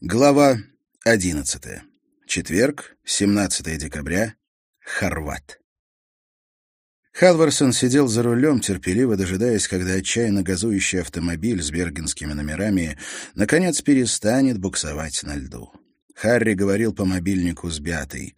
Глава 11. Четверг, 17 декабря. Хорват. Халварсон сидел за рулем, терпеливо дожидаясь, когда отчаянно газующий автомобиль с бергенскими номерами наконец перестанет буксовать на льду. Харри говорил по мобильнику с Бятой.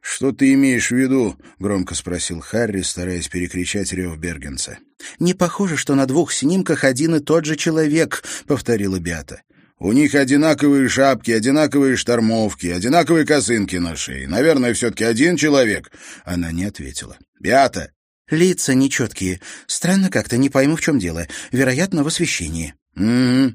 «Что ты имеешь в виду?» — громко спросил Харри, стараясь перекричать рев Бергенца. «Не похоже, что на двух снимках один и тот же человек», — повторила Бята. У них одинаковые шапки, одинаковые штормовки, одинаковые косынки на шее. Наверное, все-таки один человек. Она не ответила. Беата. Лица нечеткие. Странно как-то, не пойму, в чем дело. Вероятно, в освещении. Угу.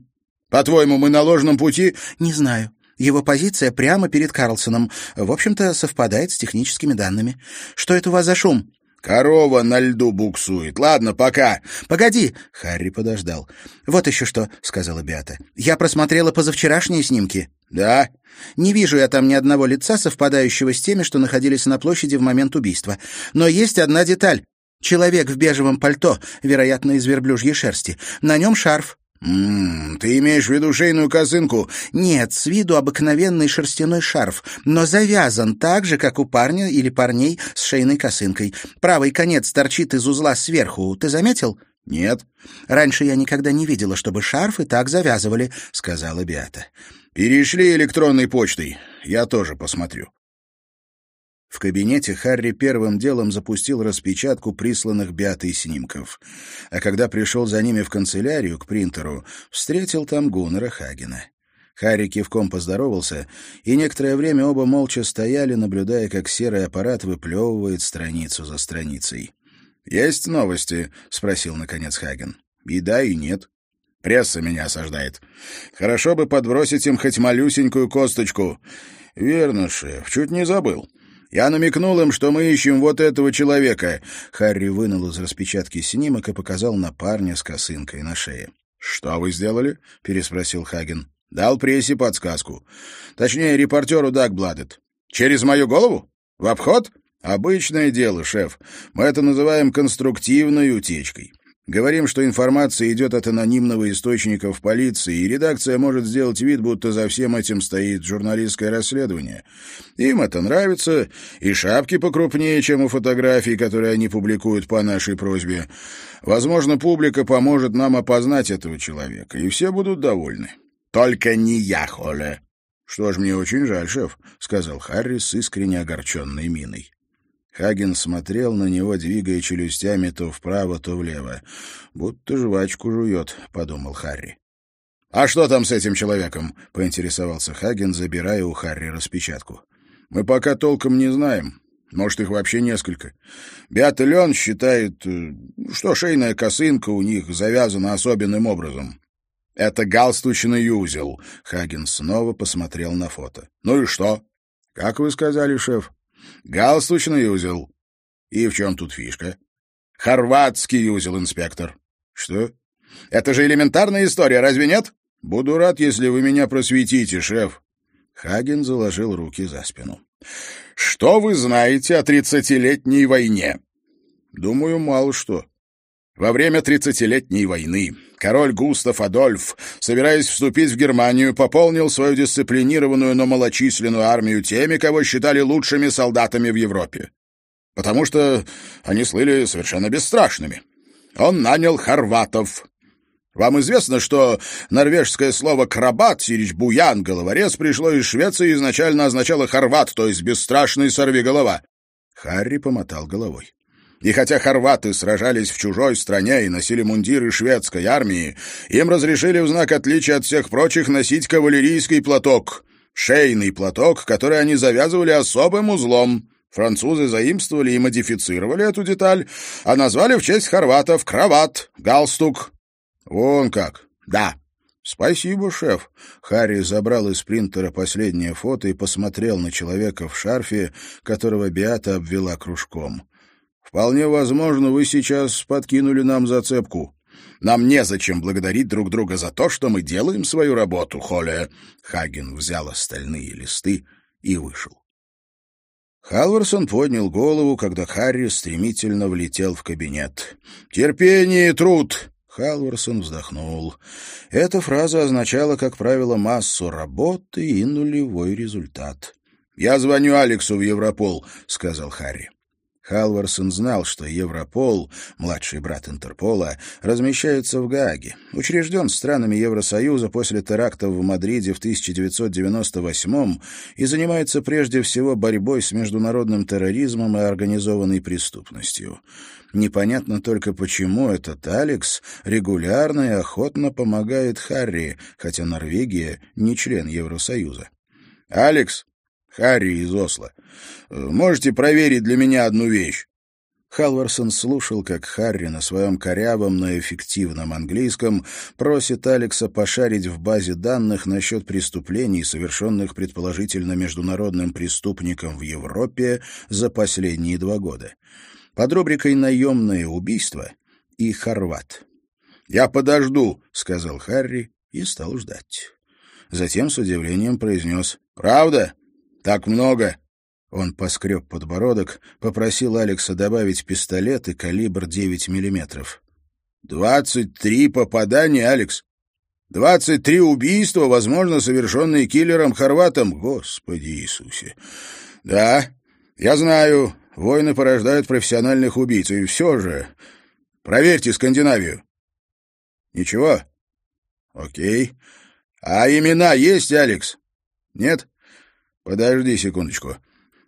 По-твоему, мы на ложном пути? Не знаю. Его позиция прямо перед Карлсоном. В общем-то, совпадает с техническими данными. Что это у вас за шум? Корова на льду буксует. Ладно, пока. Погоди. Харри подождал. Вот еще что, сказала Беата. Я просмотрела позавчерашние снимки. Да? Не вижу я там ни одного лица, совпадающего с теми, что находились на площади в момент убийства. Но есть одна деталь. Человек в бежевом пальто, вероятно, из верблюжьей шерсти. На нем шарф. «М -м, ты имеешь в виду шейную косынку?» «Нет, с виду обыкновенный шерстяной шарф, но завязан так же, как у парня или парней с шейной косынкой. Правый конец торчит из узла сверху. Ты заметил?» «Нет». «Раньше я никогда не видела, чтобы шарфы так завязывали», — сказала Биата. «Перешли электронной почтой. Я тоже посмотрю». В кабинете Харри первым делом запустил распечатку присланных Беатой снимков. А когда пришел за ними в канцелярию, к принтеру, встретил там Гуннера Хагена. Харри кивком поздоровался, и некоторое время оба молча стояли, наблюдая, как серый аппарат выплевывает страницу за страницей. «Есть новости?» — спросил, наконец, Хаген. «И да, и нет. Пресса меня осаждает. Хорошо бы подбросить им хоть малюсенькую косточку. Верно, шеф, чуть не забыл. Я намекнул им, что мы ищем вот этого человека. Харри вынул из распечатки снимок и показал на парня с косынкой на шее. Что вы сделали? переспросил Хаген. Дал прессе подсказку. Точнее, репортеру Дагбладет. Через мою голову? В обход? Обычное дело, шеф. Мы это называем конструктивной утечкой. Говорим, что информация идет от анонимного источника в полиции, и редакция может сделать вид, будто за всем этим стоит журналистское расследование. Им это нравится, и шапки покрупнее, чем у фотографий, которые они публикуют по нашей просьбе. Возможно, публика поможет нам опознать этого человека, и все будут довольны. Только не я, Холе. — Что ж, мне очень жаль, шеф, — сказал Харри с искренне огорченной миной. Хаген смотрел на него, двигая челюстями то вправо, то влево. «Будто жвачку жует», — подумал Харри. «А что там с этим человеком?» — поинтересовался Хаген, забирая у Харри распечатку. «Мы пока толком не знаем. Может, их вообще несколько. Беат Лен считает, э, что шейная косынка у них завязана особенным образом. Это галстучный узел». Хаген снова посмотрел на фото. «Ну и что?» «Как вы сказали, шеф?» Галстучный узел. И в чем тут фишка? Хорватский узел, инспектор. Что? Это же элементарная история, разве нет? Буду рад, если вы меня просветите, шеф. Хаген заложил руки за спину. Что вы знаете о тридцатилетней войне? Думаю, мало что. Во время тридцатилетней войны король Густав Адольф, собираясь вступить в Германию, пополнил свою дисциплинированную, но малочисленную армию теми, кого считали лучшими солдатами в Европе. Потому что они слыли совершенно бесстрашными. Он нанял хорватов. Вам известно, что норвежское слово «крабат» сирич «буян» головорез пришло из Швеции и изначально означало «хорват», то есть «бесстрашный сорвиголова». Харри помотал головой. И хотя хорваты сражались в чужой стране и носили мундиры шведской армии, им разрешили в знак отличия от всех прочих носить кавалерийский платок, шейный платок, который они завязывали особым узлом. Французы заимствовали и модифицировали эту деталь, а назвали в честь хорватов кроват, галстук. Вон как. Да. «Спасибо, шеф». Харри забрал из принтера последнее фото и посмотрел на человека в шарфе, которого Биата обвела кружком. Вполне возможно, вы сейчас подкинули нам зацепку. Нам незачем благодарить друг друга за то, что мы делаем свою работу, Холле. Хаген взял остальные листы и вышел. Халварсон поднял голову, когда Харри стремительно влетел в кабинет. «Терпение и труд!» Халварсон вздохнул. Эта фраза означала, как правило, массу работы и нулевой результат. «Я звоню Алексу в Европол», — сказал Харри. Халварсон знал, что Европол, младший брат Интерпола, размещается в Гааге, учрежден странами Евросоюза после терактов в Мадриде в 1998 и занимается прежде всего борьбой с международным терроризмом и организованной преступностью. Непонятно только, почему этот Алекс регулярно и охотно помогает Харри, хотя Норвегия не член Евросоюза. «Алекс, Харри из Осло. Можете проверить для меня одну вещь?» Халварсон слушал, как Харри на своем корявом, но эффективном английском просит Алекса пошарить в базе данных насчет преступлений, совершенных предположительно международным преступником в Европе за последние два года. Под рубрикой «Наемное убийство» и «Хорват». «Я подожду», — сказал Харри и стал ждать. Затем с удивлением произнес «Правда?» «Так много!» Он поскреб подбородок, попросил Алекса добавить пистолет и калибр 9 миллиметров. «Двадцать три попадания, Алекс! Двадцать три убийства, возможно, совершенные киллером-хорватом! Господи Иисусе! Да, я знаю, войны порождают профессиональных убийц, и все же... Проверьте Скандинавию!» «Ничего?» «Окей. А имена есть, Алекс?» «Нет?» «Подожди секундочку».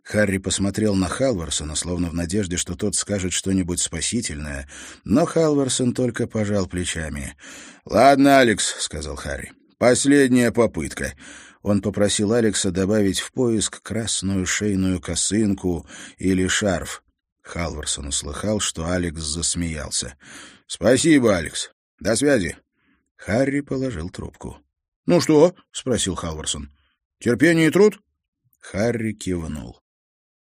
Харри посмотрел на Халварсона, словно в надежде, что тот скажет что-нибудь спасительное, но Халварсон только пожал плечами. «Ладно, Алекс», — сказал Харри, — «последняя попытка». Он попросил Алекса добавить в поиск красную шейную косынку или шарф. Халварсон услыхал, что Алекс засмеялся. «Спасибо, Алекс. До связи». Харри положил трубку. «Ну что?» — спросил Халварсон. «Терпение и труд?» Харри кивнул.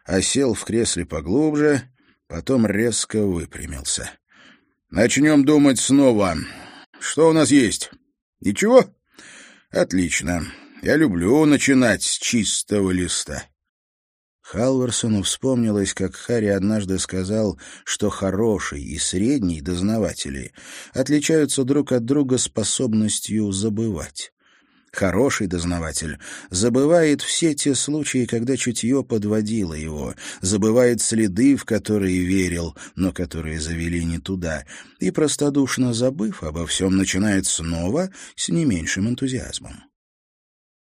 Осел в кресле поглубже, потом резко выпрямился. «Начнем думать снова. Что у нас есть? Ничего? Отлично. Я люблю начинать с чистого листа». Халварсону вспомнилось, как Харри однажды сказал, что хороший и средний дознаватели отличаются друг от друга способностью забывать. Хороший дознаватель забывает все те случаи, когда чутье подводило его, забывает следы, в которые верил, но которые завели не туда, и, простодушно забыв обо всем, начинает снова с не меньшим энтузиазмом.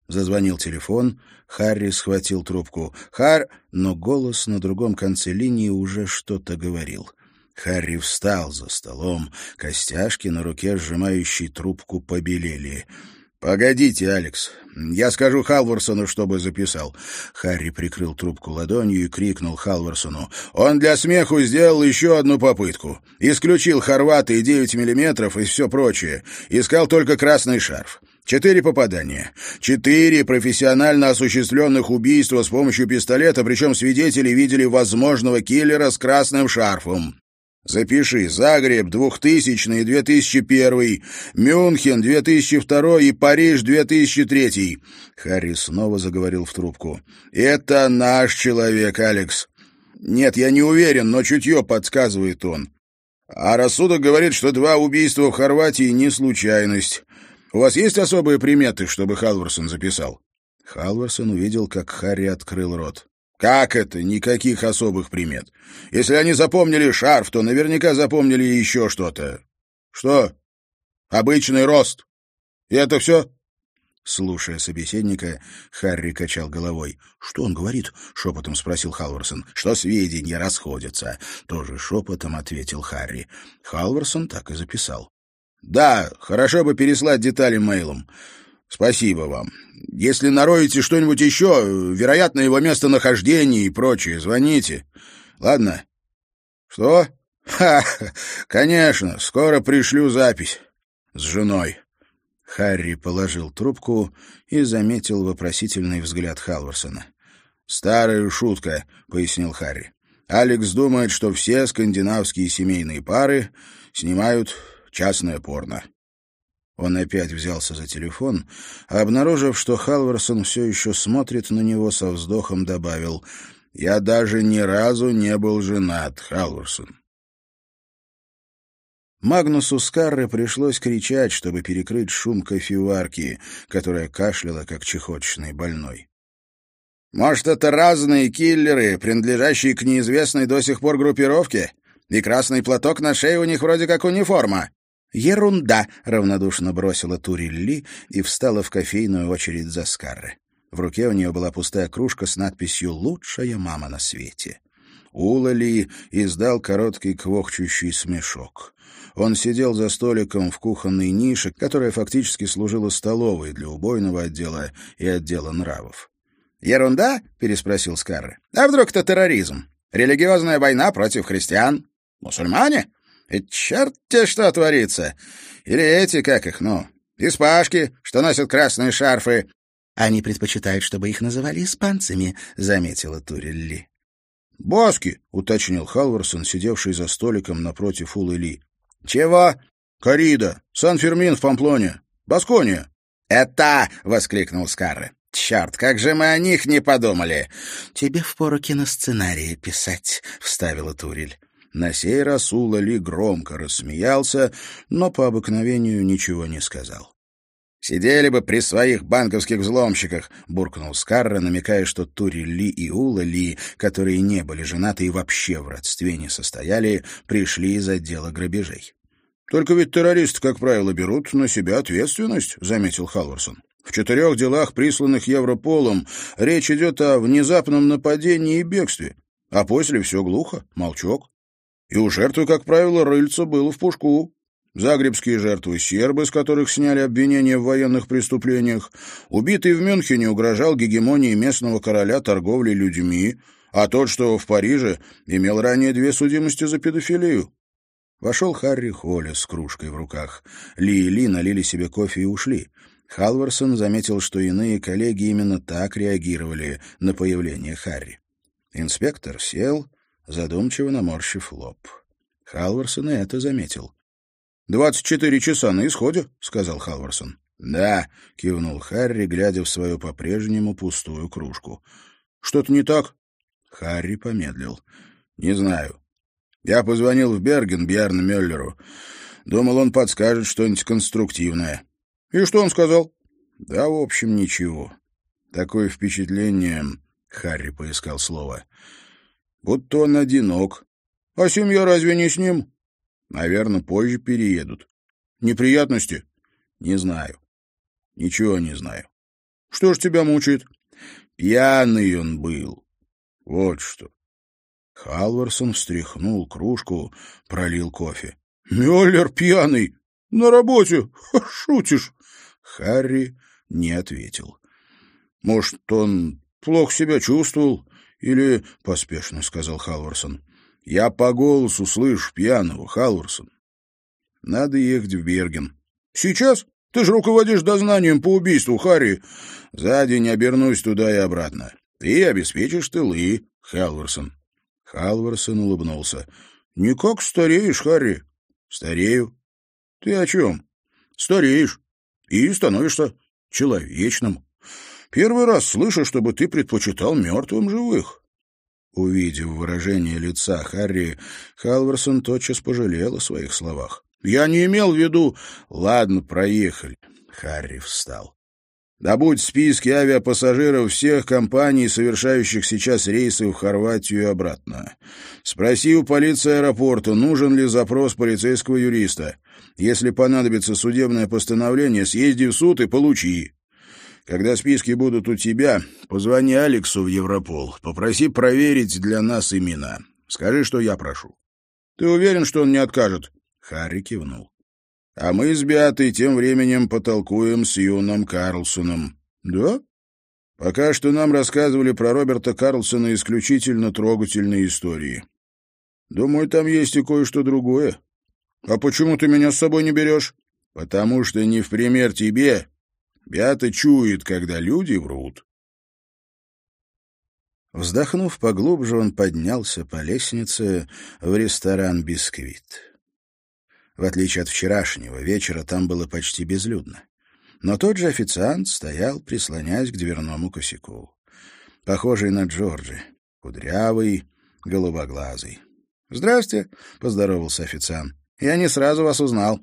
Зазвонил телефон, Харри схватил трубку. «Хар...» Но голос на другом конце линии уже что-то говорил. Харри встал за столом, костяшки на руке, сжимающей трубку, побелели — «Погодите, Алекс. Я скажу Халварсону, чтобы записал». Харри прикрыл трубку ладонью и крикнул Халварсону. «Он для смеху сделал еще одну попытку. Исключил хорваты и девять миллиметров и все прочее. Искал только красный шарф. Четыре попадания. Четыре профессионально осуществленных убийства с помощью пистолета, причем свидетели видели возможного киллера с красным шарфом. Запиши. Загреб 2000 и 2001, Мюнхен 2002 и Париж 2003. Харри снова заговорил в трубку. Это наш человек, Алекс. Нет, я не уверен, но чутье подсказывает он. А рассудок говорит, что два убийства в Хорватии не случайность. У вас есть особые приметы, чтобы Халварсон записал? Халварсон увидел, как Харри открыл рот. Как это? Никаких особых примет. Если они запомнили шарф, то наверняка запомнили еще что-то. Что? Обычный рост. И это все? Слушая собеседника, Харри качал головой. «Что он говорит?» — шепотом спросил Халварсон. «Что сведения расходятся?» — тоже шепотом ответил Харри. Халварсон так и записал. «Да, хорошо бы переслать детали мейлом. Спасибо вам. Если нароете что-нибудь еще, вероятно, его местонахождение и прочее, звоните. Ладно? Что? Ха, конечно, скоро пришлю запись. С женой. Харри положил трубку и заметил вопросительный взгляд Халварсона. «Старая шутка», — пояснил Харри. «Алекс думает, что все скандинавские семейные пары снимают частное порно». Он опять взялся за телефон, а, обнаружив, что Халварсон все еще смотрит на него, со вздохом добавил «Я даже ни разу не был женат, Халварсон». Магнусу Скарре пришлось кричать, чтобы перекрыть шум кофеварки, которая кашляла, как чехоточный больной. «Может, это разные киллеры, принадлежащие к неизвестной до сих пор группировке? И красный платок на шее у них вроде как униформа?» «Ерунда!» — равнодушно бросила Турилли и встала в кофейную очередь за Скарре. В руке у нее была пустая кружка с надписью «Лучшая мама на свете». Улали издал короткий квохчущий смешок. Он сидел за столиком в кухонной нише, которая фактически служила столовой для убойного отдела и отдела нравов. «Ерунда?» — переспросил Скарре. «А вдруг это терроризм? Религиозная война против христиан? Мусульмане? И черт те что творится! Или эти, как их, ну, испашки, что носят красные шарфы?» «Они предпочитают, чтобы их называли испанцами», — заметила Турелли. «Баски», — уточнил Халварсон, сидевший за столиком напротив Улы Ли. «Чего?» «Корида. Сан-Фермин в Памплоне. Баскония». «Это!» — воскликнул Скарре. «Черт, как же мы о них не подумали!» «Тебе впору киносценарии писать», — вставила Турель. На сей раз Ула Ли громко рассмеялся, но по обыкновению ничего не сказал. «Сидели бы при своих банковских взломщиках», — буркнул Скарра, намекая, что Тури Ли и Ула Ли, которые не были женаты и вообще в родстве не состояли, пришли из отдела грабежей. «Только ведь террористы, как правило, берут на себя ответственность», — заметил Халварсон. «В четырех делах, присланных Европолом, речь идет о внезапном нападении и бегстве, а после все глухо, молчок. И у жертвы, как правило, рыльца было в пушку. Загребские жертвы сербы, с которых сняли обвинения в военных преступлениях. Убитый в Мюнхене угрожал гегемонии местного короля торговли людьми, а тот, что в Париже, имел ранее две судимости за педофилию. Вошел Харри Холли с кружкой в руках. Ли и Ли налили себе кофе и ушли. Халварсон заметил, что иные коллеги именно так реагировали на появление Харри. Инспектор сел, задумчиво наморщив лоб. Халварсон и это заметил. «Двадцать четыре часа на исходе», — сказал Халварсон. «Да», — кивнул Харри, глядя в свою по-прежнему пустую кружку. «Что-то не так?» Харри помедлил. «Не знаю. Я позвонил в Берген Бьярну Мюллеру. Думал, он подскажет что-нибудь конструктивное». «И что он сказал?» «Да, в общем, ничего. Такое впечатление...» — Харри поискал слово. «Будто он одинок. А семья разве не с ним?» Наверное, позже переедут. Неприятности? Не знаю. Ничего не знаю. Что ж тебя мучает? Пьяный он был. Вот что. Халварсон встряхнул кружку, пролил кофе. Мюллер пьяный. На работе. Шутишь. Харри не ответил. Может, он плохо себя чувствовал? Или, — поспешно сказал Халварсон, я по голосу слышу пьяного, Халварсон. Надо ехать в Берген. Сейчас? Ты же руководишь дознанием по убийству, Харри. За день обернусь туда и обратно. Ты обеспечишь тылы, Халварсон. Халварсон улыбнулся. Никак стареешь, Харри. Старею. Ты о чем? Стареешь. И становишься человечным. Первый раз слышу, чтобы ты предпочитал мертвым живых. Увидев выражение лица Харри, Халварсон тотчас пожалел о своих словах. «Я не имел в виду...» «Ладно, проехали». Харри встал. «Добудь списки авиапассажиров всех компаний, совершающих сейчас рейсы в Хорватию и обратно. Спроси у полиции аэропорта, нужен ли запрос полицейского юриста. Если понадобится судебное постановление, съезди в суд и получи. Когда списки будут у тебя, позвони Алексу в Европол, попроси проверить для нас имена. Скажи, что я прошу. Ты уверен, что он не откажет?» Харри кивнул. «А мы с Беатой тем временем потолкуем с юным Карлсоном». «Да?» «Пока что нам рассказывали про Роберта Карлсона исключительно трогательные истории. Думаю, там есть и кое-что другое. А почему ты меня с собой не берешь?» «Потому что не в пример тебе Бята чует, когда люди врут. Вздохнув поглубже, он поднялся по лестнице в ресторан «Бисквит». В отличие от вчерашнего вечера, там было почти безлюдно. Но тот же официант стоял, прислонясь к дверному косяку. Похожий на Джорджи, кудрявый, голубоглазый. «Здрасте», — поздоровался официант. Я не сразу вас узнал».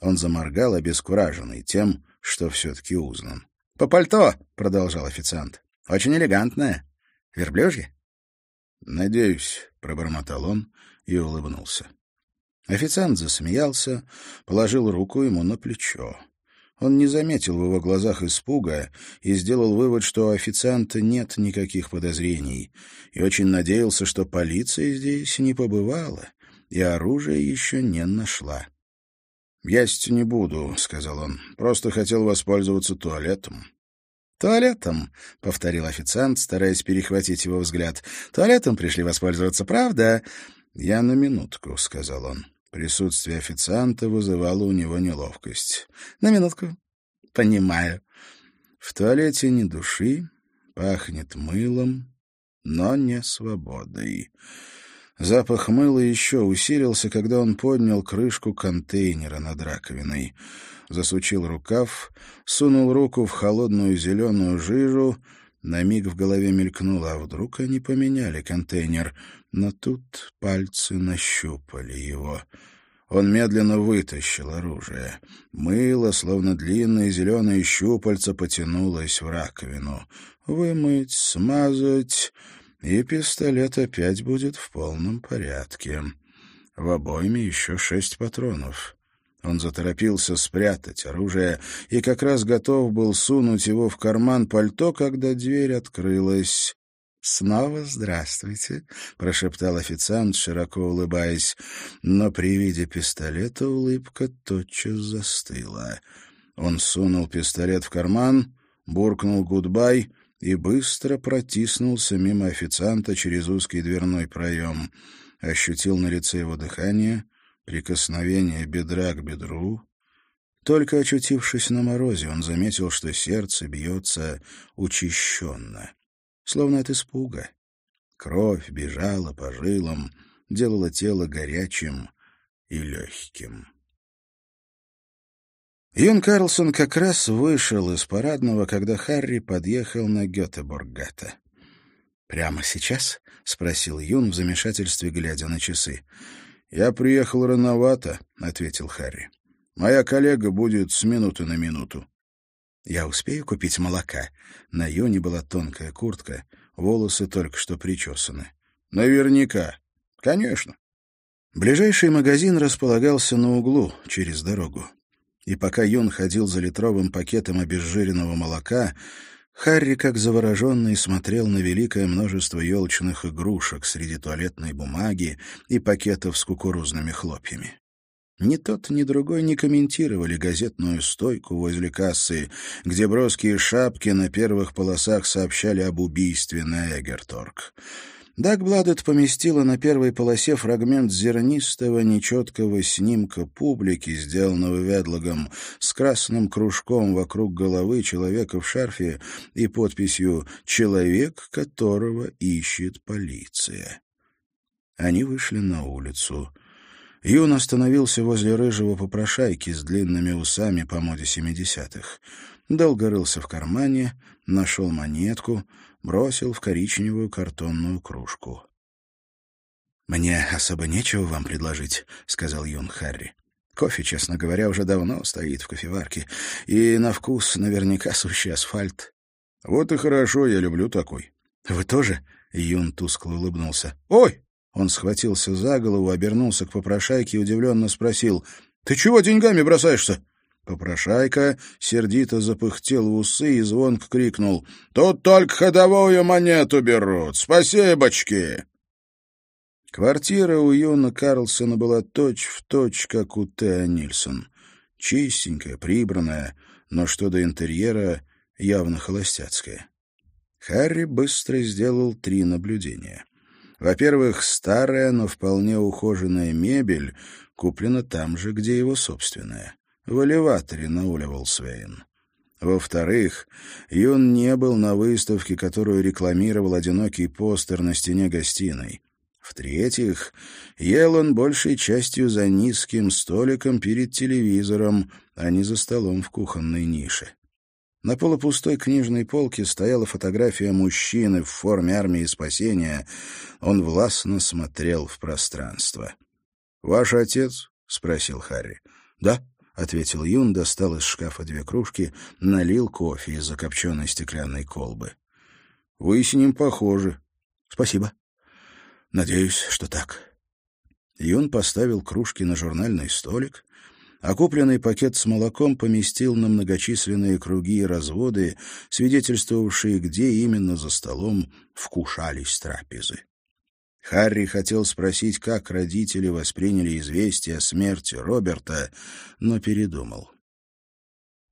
Он заморгал, обескураженный тем, что все-таки узнан. «По пальто», — продолжал официант. «Очень элегантное. Верблюжье?» «Надеюсь», — пробормотал он и улыбнулся. Официант засмеялся, положил руку ему на плечо. Он не заметил в его глазах испуга и сделал вывод, что у официанта нет никаких подозрений, и очень надеялся, что полиция здесь не побывала и оружие еще не нашла. «Есть не буду», — сказал он. «Просто хотел воспользоваться туалетом». «Туалетом», — повторил официант, стараясь перехватить его взгляд. «Туалетом пришли воспользоваться, правда?» «Я на минутку», — сказал он. Присутствие официанта вызывало у него неловкость. «На минутку. Понимаю». В туалете ни души, пахнет мылом, но не свободой. Запах мыла еще усилился, когда он поднял крышку контейнера над раковиной. Засучил рукав, сунул руку в холодную зеленую жижу. На миг в голове мелькнуло, а вдруг они поменяли контейнер. Но тут пальцы нащупали его. Он медленно вытащил оружие. Мыло, словно длинные зеленые щупальца, потянулось в раковину. Вымыть, смазать и пистолет опять будет в полном порядке. В обойме еще шесть патронов. Он заторопился спрятать оружие и как раз готов был сунуть его в карман пальто, когда дверь открылась. «Снова здравствуйте», — прошептал официант, широко улыбаясь. Но при виде пистолета улыбка тотчас застыла. Он сунул пистолет в карман, буркнул «гудбай» и быстро протиснулся мимо официанта через узкий дверной проем. Ощутил на лице его дыхание, прикосновение бедра к бедру. Только очутившись на морозе, он заметил, что сердце бьется учащенно, словно от испуга. Кровь бежала по жилам, делала тело горячим и легким. Юн Карлсон как раз вышел из парадного, когда Харри подъехал на Гетеборгата. «Прямо сейчас?» — спросил Юн в замешательстве, глядя на часы. «Я приехал рановато», — ответил Харри. «Моя коллега будет с минуты на минуту». «Я успею купить молока?» На Юне была тонкая куртка, волосы только что причесаны. «Наверняка. Конечно». Ближайший магазин располагался на углу, через дорогу. И пока Юн ходил за литровым пакетом обезжиренного молока, Харри, как завороженный, смотрел на великое множество елочных игрушек среди туалетной бумаги и пакетов с кукурузными хлопьями. Ни тот, ни другой не комментировали газетную стойку возле кассы, где броские шапки на первых полосах сообщали об убийстве на Эгерторг. Дагбладет поместила на первой полосе фрагмент зернистого нечеткого снимка публики, сделанного Ведлогом, с красным кружком вокруг головы человека в шарфе и подписью «Человек, которого ищет полиция». Они вышли на улицу. Юн остановился возле рыжего попрошайки с длинными усами по моде семидесятых. Долго рылся в кармане, нашел монетку — бросил в коричневую картонную кружку. «Мне особо нечего вам предложить», — сказал Юн Харри. «Кофе, честно говоря, уже давно стоит в кофеварке, и на вкус наверняка сущий асфальт». «Вот и хорошо, я люблю такой». «Вы тоже?» — Юн тускло улыбнулся. «Ой!» Он схватился за голову, обернулся к попрошайке и удивленно спросил. «Ты чего деньгами бросаешься?» Попрошайка сердито запыхтел в усы и звонко крикнул. «Тут только ходовую монету берут! Спасибочки!» Квартира у Юна Карлсона была точь-в-точь, точь, как у Теа Нильсон. Чистенькая, прибранная, но что до интерьера, явно холостяцкая. Харри быстро сделал три наблюдения. Во-первых, старая, но вполне ухоженная мебель куплена там же, где его собственная в элеваторе на Улеволсвейн. Во-вторых, Юн не был на выставке, которую рекламировал одинокий постер на стене гостиной. В-третьих, ел он большей частью за низким столиком перед телевизором, а не за столом в кухонной нише. На полупустой книжной полке стояла фотография мужчины в форме армии спасения. Он властно смотрел в пространство. «Ваш отец?» — спросил Харри. «Да», — ответил Юн, достал из шкафа две кружки, налил кофе из закопченной стеклянной колбы. «Вы с ним похожи». «Спасибо. Надеюсь, что так». Юн поставил кружки на журнальный столик, а купленный пакет с молоком поместил на многочисленные круги и разводы, свидетельствовавшие, где именно за столом вкушались трапезы. Харри хотел спросить, как родители восприняли известие о смерти Роберта, но передумал.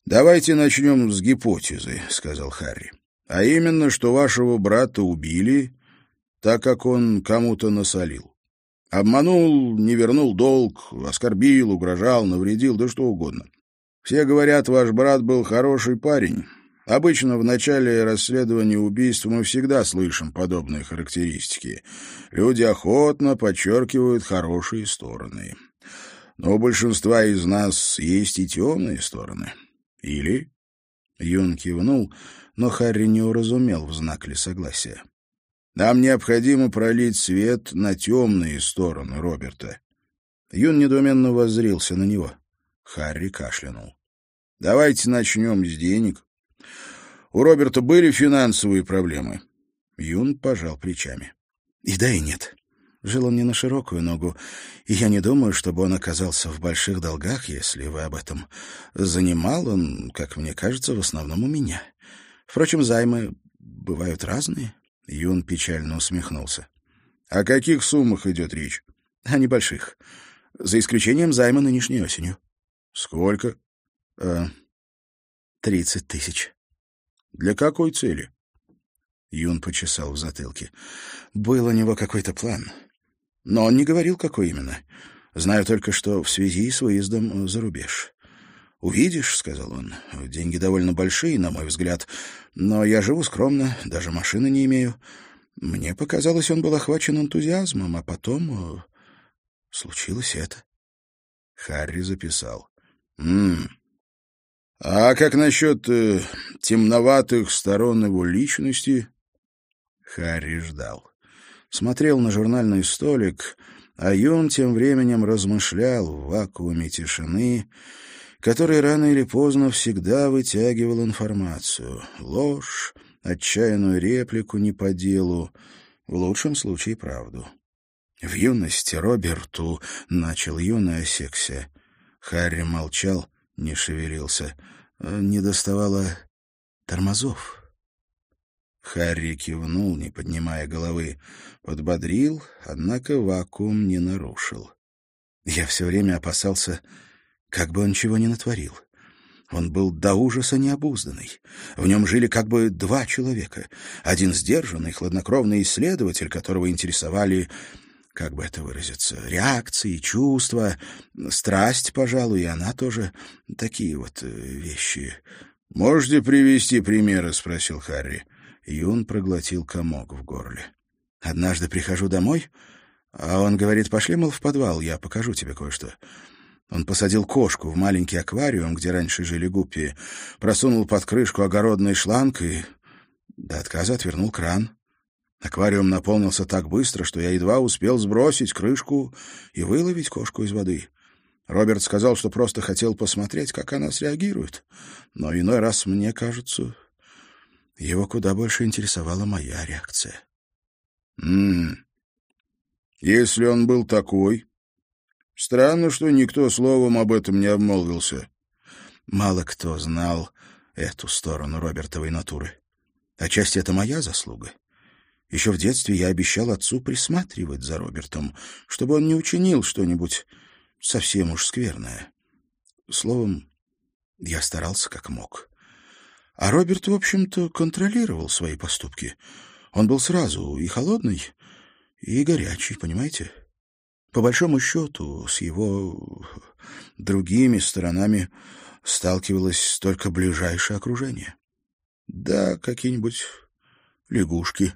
«Давайте начнем с гипотезы», — сказал Харри. «А именно, что вашего брата убили, так как он кому-то насолил. Обманул, не вернул долг, оскорбил, угрожал, навредил, да что угодно. Все говорят, ваш брат был хороший парень, Обычно в начале расследования убийств мы всегда слышим подобные характеристики. Люди охотно подчеркивают хорошие стороны. Но у большинства из нас есть и темные стороны. Или... Юн кивнул, но Харри не уразумел в знак ли согласия. Нам необходимо пролить свет на темные стороны Роберта. Юн недоуменно воззрился на него. Харри кашлянул. «Давайте начнем с денег. У Роберта были финансовые проблемы. Юн пожал плечами. И да, и нет. Жил он не на широкую ногу, и я не думаю, чтобы он оказался в больших долгах, если вы об этом. Занимал он, как мне кажется, в основном у меня. Впрочем, займы бывают разные. Юн печально усмехнулся. О каких суммах идет речь? О небольших. За исключением займа нынешней осенью. Сколько? Э, тридцать тысяч. Для какой цели? Юн почесал в затылке. Был у него какой-то план. Но он не говорил, какой именно. Знаю только, что в связи с выездом за рубеж. «Увидишь», — сказал он, — «деньги довольно большие, на мой взгляд, но я живу скромно, даже машины не имею. Мне показалось, он был охвачен энтузиазмом, а потом э, случилось это». Харри записал. «М а как насчет э, темноватых сторон его личности? Харри ждал. Смотрел на журнальный столик, а Юн тем временем размышлял в вакууме тишины, который рано или поздно всегда вытягивал информацию. Ложь, отчаянную реплику не по делу, в лучшем случае правду. В юности Роберту начал Юн и осекся. Харри молчал, не шевелился — не доставало тормозов. Харри кивнул, не поднимая головы, подбодрил, однако вакуум не нарушил. Я все время опасался, как бы он чего не натворил. Он был до ужаса необузданный. В нем жили как бы два человека. Один сдержанный, хладнокровный исследователь, которого интересовали как бы это выразиться, реакции, чувства, страсть, пожалуй, и она тоже такие вот э, вещи. «Можете привести примеры?» — спросил Харри. Юн проглотил комок в горле. «Однажды прихожу домой, а он говорит, пошли, мол, в подвал, я покажу тебе кое-что». Он посадил кошку в маленький аквариум, где раньше жили гуппи, просунул под крышку огородный шланг и до отказа отвернул кран. Аквариум наполнился так быстро, что я едва успел сбросить крышку и выловить кошку из воды. Роберт сказал, что просто хотел посмотреть, как она среагирует. Но иной раз, мне кажется, его куда больше интересовала моя реакция. «М Если он был такой, странно, что никто словом об этом не обмолвился». Мало кто знал эту сторону Робертовой натуры. Отчасти это моя заслуга. Еще в детстве я обещал отцу присматривать за Робертом, чтобы он не учинил что-нибудь совсем уж скверное. Словом, я старался как мог. А Роберт, в общем-то, контролировал свои поступки. Он был сразу и холодный, и горячий, понимаете? По большому счету, с его другими сторонами сталкивалось только ближайшее окружение. Да, какие-нибудь лягушки,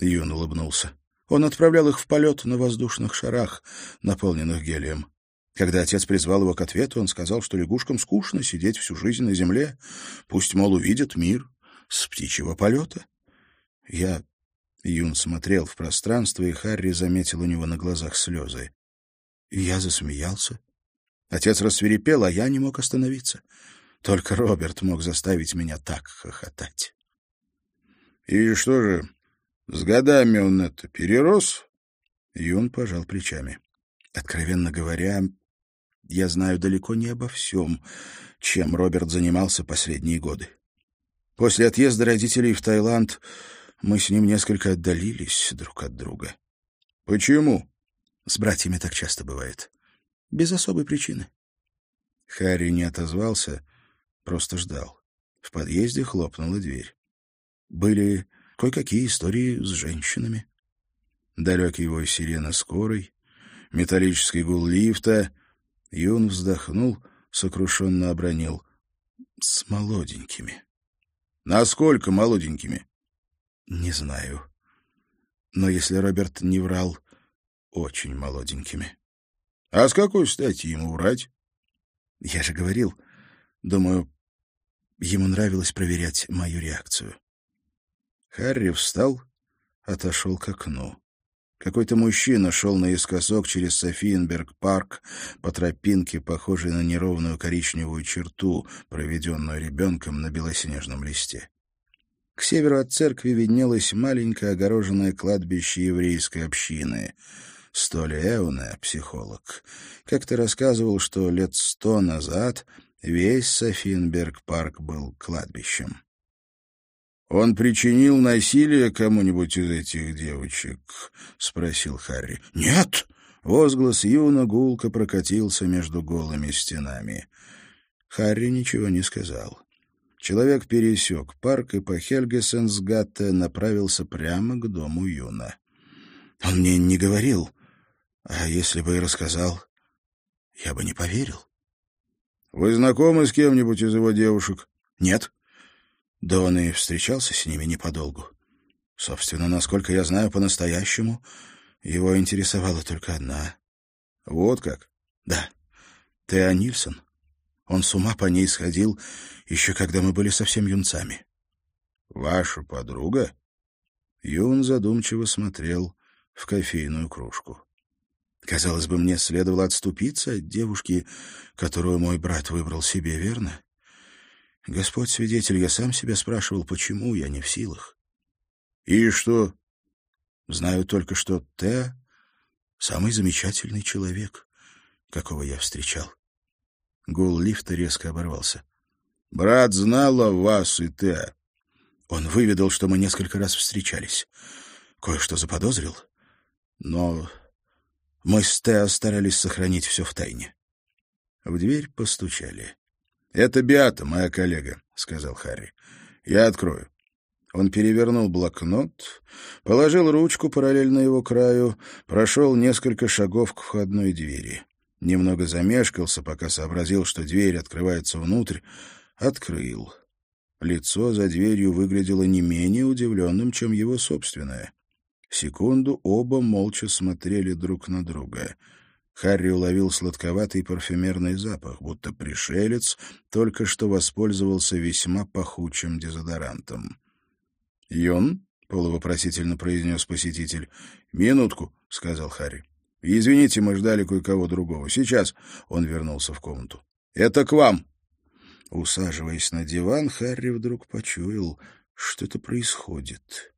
Юн улыбнулся. Он отправлял их в полет на воздушных шарах, наполненных гелием. Когда отец призвал его к ответу, он сказал, что лягушкам скучно сидеть всю жизнь на земле. Пусть, мол, увидят мир с птичьего полета. Я... Юн смотрел в пространство, и Харри заметил у него на глазах слезы. Я засмеялся. Отец рассверепел, а я не мог остановиться. Только Роберт мог заставить меня так хохотать. — И что же, с годами он это перерос? Юн пожал плечами. Откровенно говоря, я знаю далеко не обо всем, чем Роберт занимался последние годы. После отъезда родителей в Таиланд мы с ним несколько отдалились друг от друга. Почему? С братьями так часто бывает. Без особой причины. Харри не отозвался, просто ждал. В подъезде хлопнула дверь. Были кое-какие истории с женщинами. Далекий вой сирены скорой, металлический гул лифта. Юн вздохнул, сокрушенно обронил. С молоденькими. Насколько молоденькими? Не знаю. Но если Роберт не врал, очень молоденькими. А с какой стати ему врать? Я же говорил, думаю, ему нравилось проверять мою реакцию. Харри встал, отошел к окну. Какой-то мужчина шел наискосок через Софиенберг-парк по тропинке, похожей на неровную коричневую черту, проведенную ребенком на белоснежном листе. К северу от церкви виднелось маленькое огороженное кладбище еврейской общины. Столи Эуне, психолог, как-то рассказывал, что лет сто назад весь Софиенберг-парк был кладбищем. «Он причинил насилие кому-нибудь из этих девочек?» — спросил Харри. «Нет!» — возглас Юна гулко прокатился между голыми стенами. Харри ничего не сказал. Человек пересек парк и по Хельгесенсгатте направился прямо к дому Юна. Он мне не говорил, а если бы и рассказал, я бы не поверил. — Вы знакомы с кем-нибудь из его девушек? — Нет. Да он и встречался с ними неподолгу. Собственно, насколько я знаю по-настоящему, его интересовала только одна. Вот как? Да. Теа Нильсон. Он с ума по ней сходил, еще когда мы были совсем юнцами. Ваша подруга? Юн задумчиво смотрел в кофейную кружку. Казалось бы, мне следовало отступиться от девушки, которую мой брат выбрал себе, верно? Господь свидетель, я сам себя спрашивал, почему я не в силах. И что? Знаю только, что Т — самый замечательный человек, какого я встречал. Гул лифта резко оборвался. Брат знал о вас и Т. Он выведал, что мы несколько раз встречались. Кое-что заподозрил. Но мы с Тео старались сохранить все в тайне. В дверь постучали. — Это Биата, моя коллега, — сказал Харри. — Я открою. Он перевернул блокнот, положил ручку параллельно его краю, прошел несколько шагов к входной двери. Немного замешкался, пока сообразил, что дверь открывается внутрь, открыл. Лицо за дверью выглядело не менее удивленным, чем его собственное. Секунду оба молча смотрели друг на друга — Харри уловил сладковатый парфюмерный запах, будто пришелец только что воспользовался весьма пахучим дезодорантом. «Йон?» — полувопросительно произнес посетитель. «Минутку», — сказал Харри. «Извините, мы ждали кое-кого другого. Сейчас...» — он вернулся в комнату. «Это к вам!» Усаживаясь на диван, Харри вдруг почуял, что-то происходит.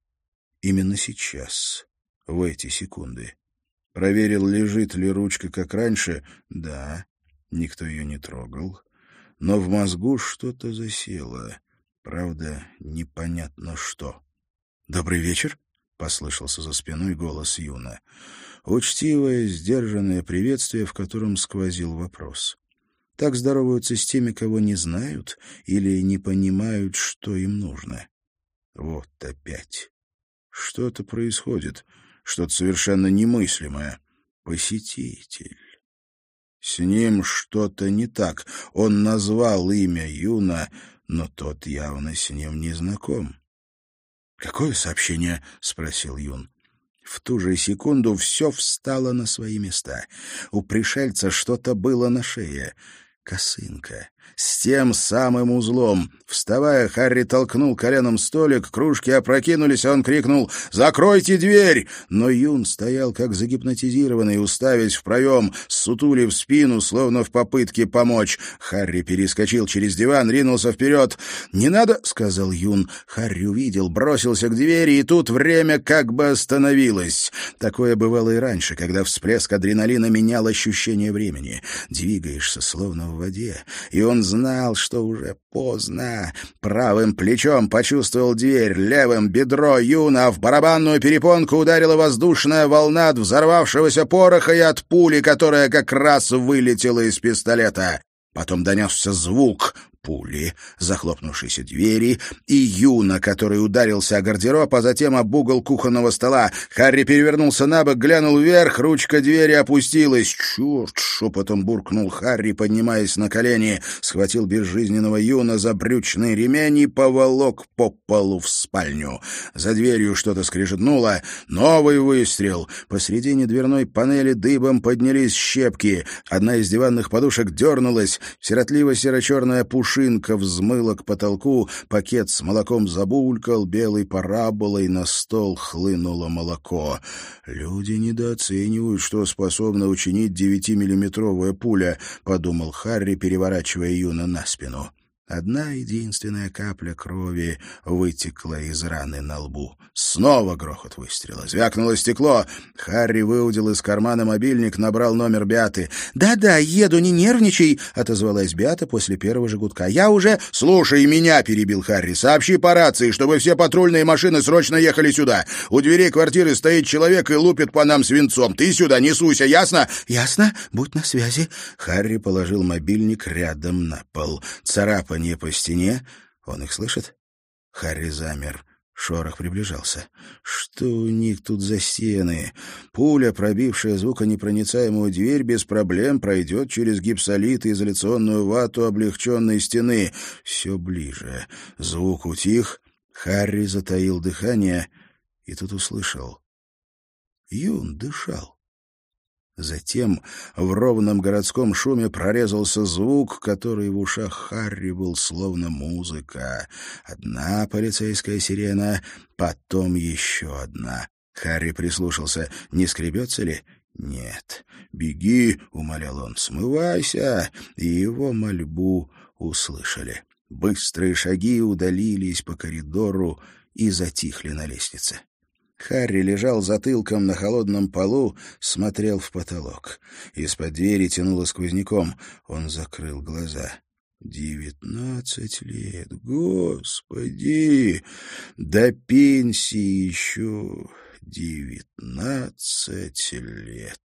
Именно сейчас, в эти секунды. Проверил, лежит ли ручка, как раньше. Да, никто ее не трогал. Но в мозгу что-то засело. Правда, непонятно что. «Добрый вечер», — послышался за спиной голос Юна. Учтивое, сдержанное приветствие, в котором сквозил вопрос. Так здороваются с теми, кого не знают или не понимают, что им нужно. Вот опять. Что-то происходит что-то совершенно немыслимое. Посетитель. С ним что-то не так. Он назвал имя Юна, но тот явно с ним не знаком. «Какое сообщение?» — спросил Юн. В ту же секунду все встало на свои места. У пришельца что-то было на шее. Косынка. С тем самым узлом. Вставая, Харри толкнул коленом столик, кружки опрокинулись, а он крикнул «Закройте дверь!» Но Юн стоял как загипнотизированный, уставясь в проем, сутули в спину, словно в попытке помочь. Харри перескочил через диван, ринулся вперед. «Не надо!» — сказал Юн. Харри увидел, бросился к двери, и тут время как бы остановилось. Такое бывало и раньше, когда всплеск адреналина менял ощущение времени. Двигаешься, словно в воде, и он знал, что уже поздно. Правым плечом почувствовал дверь, левым — бедро Юна, в барабанную перепонку ударила воздушная волна от взорвавшегося пороха и от пули, которая как раз вылетела из пистолета. Потом донесся звук, пули, захлопнувшейся двери и Юна, который ударился о гардероб, а затем об угол кухонного стола. Харри перевернулся на бок, глянул вверх, ручка двери опустилась. «Черт!» — шепотом буркнул Харри, поднимаясь на колени, схватил безжизненного Юна за брючный ремень и поволок по полу в спальню. За дверью что-то скрежетнуло. Новый выстрел. Посредине дверной панели дыбом поднялись щепки. Одна из диванных подушек дернулась. Сиротливо-серо-черная пуш пушинка взмыла к потолку, пакет с молоком забулькал, белой параболой на стол хлынуло молоко. «Люди недооценивают, что способна учинить девятимиллиметровая пуля», — подумал Харри, переворачивая Юна на спину. Одна единственная капля крови вытекла из раны на лбу. Снова грохот выстрела. Звякнуло стекло. Харри выудил из кармана мобильник, набрал номер Беаты. «Да-да, еду, не нервничай», — отозвалась Беата после первого же. «Я уже...» «Слушай меня», — перебил Харри. «Сообщи по рации, чтобы все патрульные машины срочно ехали сюда. У дверей квартиры стоит человек и лупит по нам свинцом. Ты сюда не суйся, ясно?» «Ясно. Будь на связи». Харри положил мобильник рядом на пол. Царапанье Хлопанье по стене. Он их слышит? Харри замер. Шорох приближался. Что у них тут за стены? Пуля, пробившая звуконепроницаемую дверь, без проблем пройдет через гипсолит и изоляционную вату облегченной стены. Все ближе. Звук утих. Харри затаил дыхание и тут услышал. Юн дышал. Затем в ровном городском шуме прорезался звук, который в ушах Харри был словно музыка. Одна полицейская сирена, потом еще одна. Харри прислушался. Не скребется ли? Нет. «Беги!» — умолял он. «Смывайся!» И его мольбу услышали. Быстрые шаги удалились по коридору и затихли на лестнице. Харри лежал затылком на холодном полу, смотрел в потолок. Из-под двери тянуло сквозняком. Он закрыл глаза. Девятнадцать лет, господи! До пенсии еще девятнадцать лет.